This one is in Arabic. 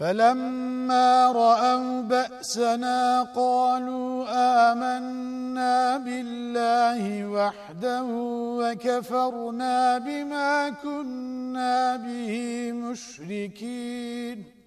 فَلَمَّا رَأَوْا بَأْسَنَا قَالُوا آمَنَّا بِاللَّهِ وَحْدَهُ وَكَفَرْنَا بِمَا كُنَّا بِهِ مُشْرِكِينَ.